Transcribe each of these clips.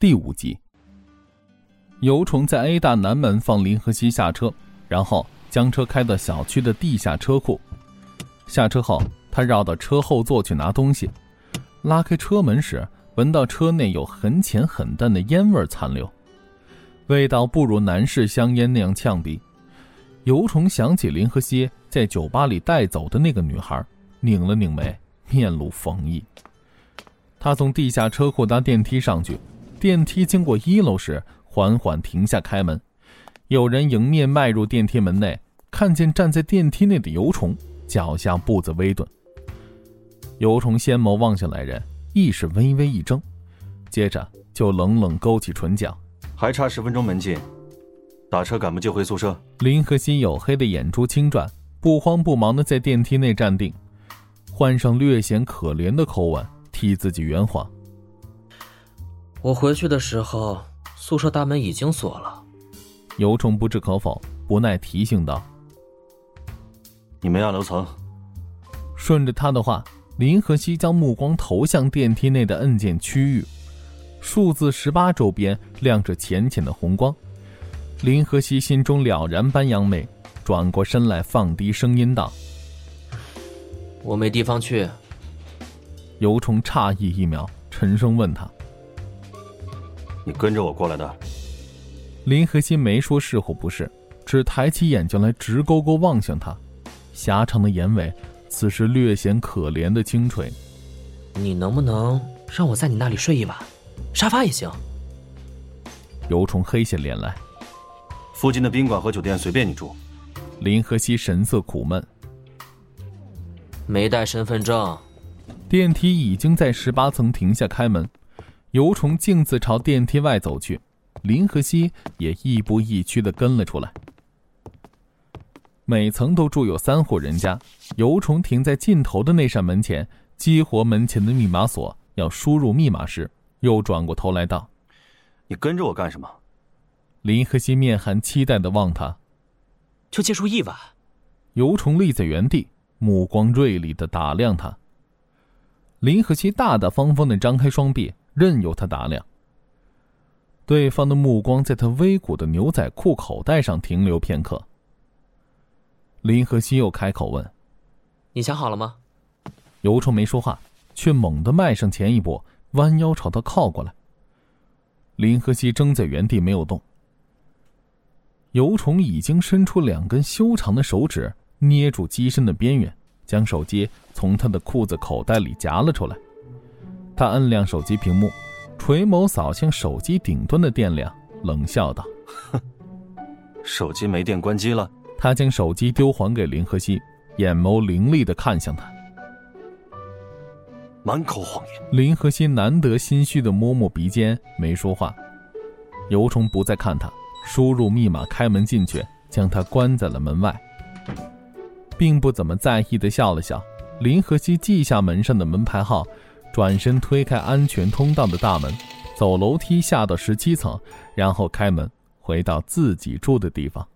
第五集。尤虫在 A 大南门放林和熙下车，然后将车开到小区的地下车库。下车后，他绕到车后座去拿东西，拉开车门时，闻到车内有很浅很淡的烟味残留，味道不如男士香烟那样呛鼻。尤虫想起林和熙在酒吧里带走的那个女孩，拧了拧眉，面露讽意。他从地下车库搭电梯上去，电梯经过一楼时，缓缓停下，开门，有人迎面迈入电梯门内，看见站在电梯内的尤虫，脚下步子微顿。尤虫先眸望向来人，意识微微一怔，接着就冷冷勾起唇角，还差十分钟门禁。打车赶不及回宿舍。林和熙黝黑的眼珠轻转，不慌不忙的在电梯内站定，换上略显可怜的口吻替自己圆谎：“我回去的时候，宿舍大门已经锁了。”尤虫不置可否，不耐提醒道：“你们要楼层。”顺着他的话，林和熙将目光投向电梯内的按键区域，数字十八周边亮着浅浅的红光。林和熙心中了然般扬眉，转过身来，放低声音道：“我没地方去。”尤虫诧异一秒，沉声问他：“你跟着我过来的？”林和熙没说是或不是，只抬起眼睛来，直勾勾望向他，狭长的眼尾，此时略显可怜的轻垂。你能不能让我在你那里睡一晚，沙发也行。尤虫黑下脸来。附近的宾馆和酒店随便你住。林和熙神色苦闷。没带身份证。电梯已经在十八层停下，开门。尤虫径自朝电梯外走去，林和熙也亦步亦趋的跟了出来。每层都住有三户人家。尤虫停在尽头的那扇门前，激活门前的密码锁，要输入密码时，又转过头来道：“你跟着我干什么？”林和熙面含期待的望他，就借住一晚。尤虫立在原地，目光锐利的打量他。林和熙大大方方的张开双臂，任由他打量。对方的目光在他微鼓的牛仔裤口袋上停留片刻。林和熙又开口问：“你想好了吗？”尤虫没说话，却猛地迈上前一步，弯腰朝他靠过来。林和熙怔在原地没有动。尤虫已经伸出两根修长的手指，捏住机身的边缘，将手机从他的裤子口袋里夹了出来。他摁亮手机屏幕，垂眸扫向手机顶端的电量，冷笑道：“哼，手机没电，关机了。”他将手机丢还给林和熙，眼眸凌厉的看向他，满口谎言。林和熙难得心虚的摸摸鼻尖，没说话。尤虫不再看他。输入密码，开门进去，将他关在了门外。并不怎么在意的笑了笑。林和熙记下门上的门牌号，转身推开安全通道的大门，走楼梯下到十七层，然后开门回到自己住的地方。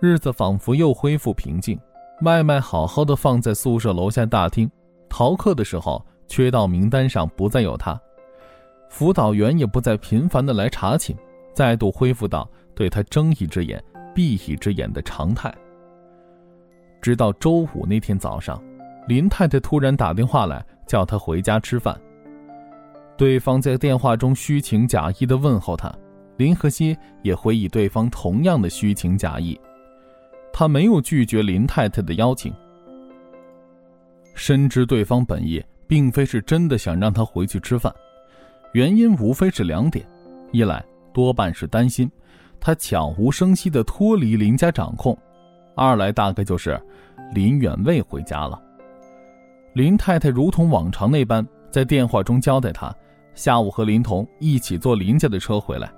日子仿佛又恢复平静。麦麦好好的放在宿舍楼下大厅，逃课的时候缺到名单上不再有他，辅导员也不再频繁的来查寝。再度恢复到对他睁一只眼闭一只眼的常态。直到周五那天早上，林太太突然打电话来叫他回家吃饭。对方在电话中虚情假意的问候他，林和熙也回以对方同样的虚情假意。他没有拒绝林太太的邀请，深知对方本意并非是真的想让他回去吃饭，原因无非是两点：一来。多半是担心他悄无声息地脱离林家掌控，二来大概就是林远未回家了。林太太如同往常那般在电话中交代他，下午和林童一起坐林家的车回来。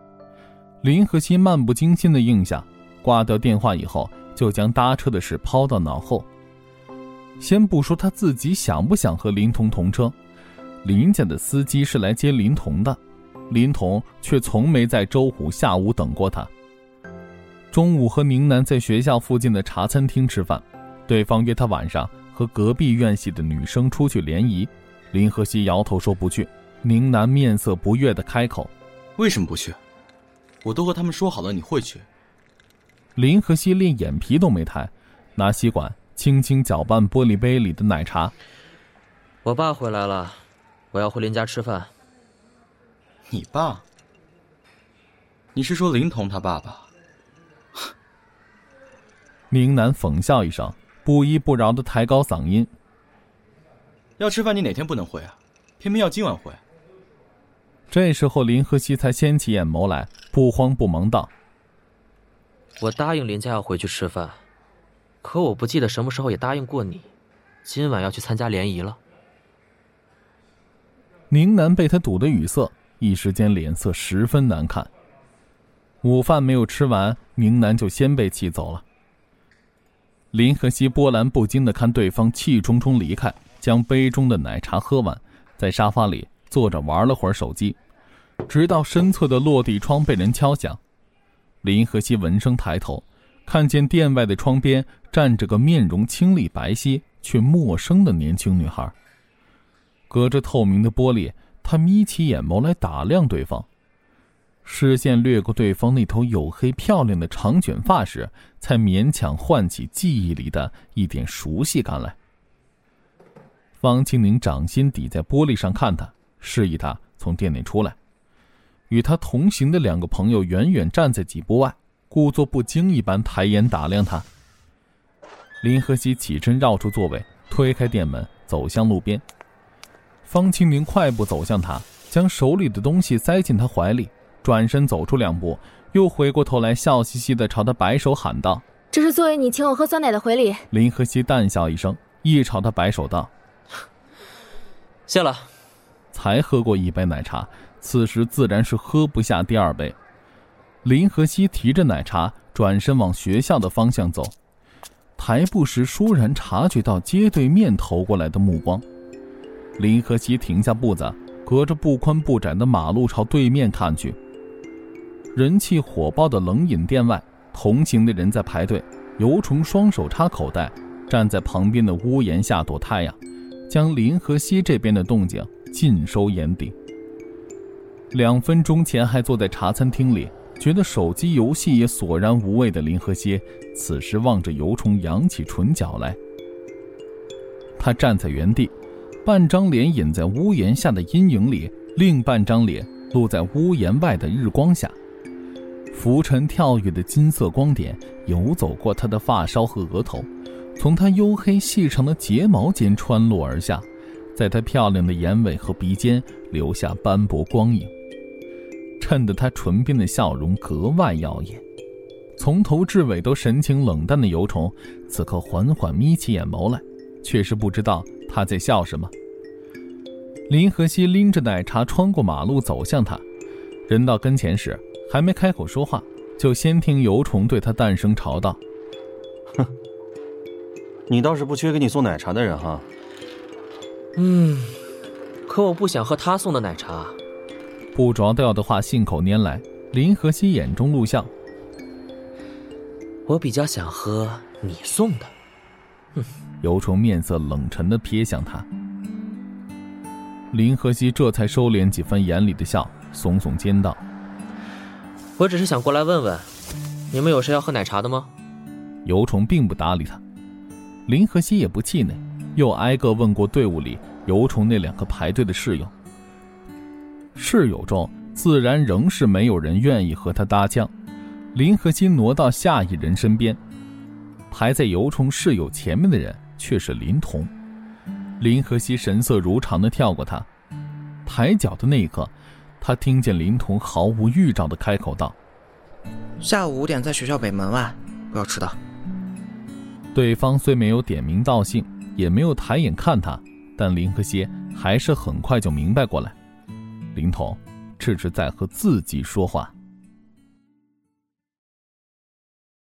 林和熙漫不经心的应下，挂掉电话以后，就将搭车的事抛到脑后。先不说他自己想不想和林童同车，林家的司机是来接林童的。林童却从没在周五下午等过他。中午和宁南在学校附近的茶餐厅吃饭，对方约他晚上和隔壁院系的女生出去联谊，林和熙摇头说不去，宁南面色不悦的开口：“为什么不去？我都和他们说好了你会去。”林和熙连眼皮都没抬，拿吸管轻轻搅拌玻璃杯里的奶茶。我爸回来了，我要回林家吃饭。你爸？你是说林童他爸爸？宁南讽笑一声，不依不饶的抬高嗓音：“要吃饭，你哪天不能回啊？偏偏要今晚回。”这时候，林和熙才掀起眼眸来，不慌不忙道。我答应林家要回去吃饭，可我不记得什么时候也答应过你，今晚要去参加联谊了。宁南被他堵得语塞，一时间脸色十分难看。午饭没有吃完，宁南就先被气走了。林和熙波澜不惊的看对方气冲冲离开，将杯中的奶茶喝完，在沙发里坐着玩了会儿手机，直到身侧的落地窗被人敲响。林和熙闻声抬头，看见店外的窗边站着个面容清丽白皙却陌生的年轻女孩。隔着透明的玻璃，他眯起眼眸来打量对方，视线掠过对方那头黝黑漂亮的长卷发时，才勉强唤起记忆里的一点熟悉感来。方清宁掌心抵在玻璃上看他，示意他从店内出来。与他同行的两个朋友远远站在几步外，故作不经一般抬眼打量他。林和熙起身绕出座位，推开店门，走向路边。方清明快步走向他，将手里的东西塞进他怀里，转身走出两步，又回过头来，笑嘻嘻的朝他摆手喊道：“这是作为你请我喝酸奶的回礼。”林和熙淡笑一声，亦朝他摆手道：“谢了。”才喝过一杯奶茶。此时自然是喝不下第二杯。林和熙提着奶茶转身往学校的方向走，抬步时倏然察觉到街对面投过来的目光。林和熙停下步子，隔着不宽不窄的马路朝对面看去。人气火爆的冷饮店外，同行的人在排队。尤虫双手插口袋，站在旁边的屋檐下躲太阳，将林和熙这边的动静尽收眼底。两分钟前还坐在茶餐厅里，觉得手机游戏也索然无味的林和熙，此时望着油虫扬起唇角来。他站在原地，半张脸隐在屋檐下的阴影里，另半张脸露在屋檐外的日光下。浮沉跳跃的金色光点游走过他的发梢和额头，从他黝黑细长的睫毛间穿落而下，在他漂亮的眼尾和鼻尖留下斑驳光影。衬得他唇边的笑容格外耀眼，从头至尾都神情冷淡的油虫，此刻缓缓眯起眼眸来，却是不知道他在笑什么。林和熙拎着奶茶穿过马路走向他，人到跟前时，还没开口说话，就先听油虫对他诞声嘲道：“哼，你倒是不缺给你送奶茶的人哈。”“嗯，可我不想喝他送的奶茶。”不着调的话信口拈来，林和熙眼中露笑。我比较想喝你送的。哼，尤虫面色冷沉的瞥向他。林和熙这才收敛几分眼里的笑，耸耸肩道：“我只是想过来问问，你们有谁要喝奶茶的吗？”尤虫并不搭理他。林和熙也不气馁，又挨个问过队伍里尤虫那两个排队的室友。室友中自然仍是没有人愿意和他搭腔。林和熙挪到下一人身边，排在尤虫室友前面的人却是林童。林和熙神色如常地跳过他，抬脚的那一刻，他听见林童毫无预兆的开口道：“下午五点在学校北门外，不要迟到。”对方虽没有点名道姓，也没有抬眼看他，但林和熙还是很快就明白过来。林童，这是在和自己说话。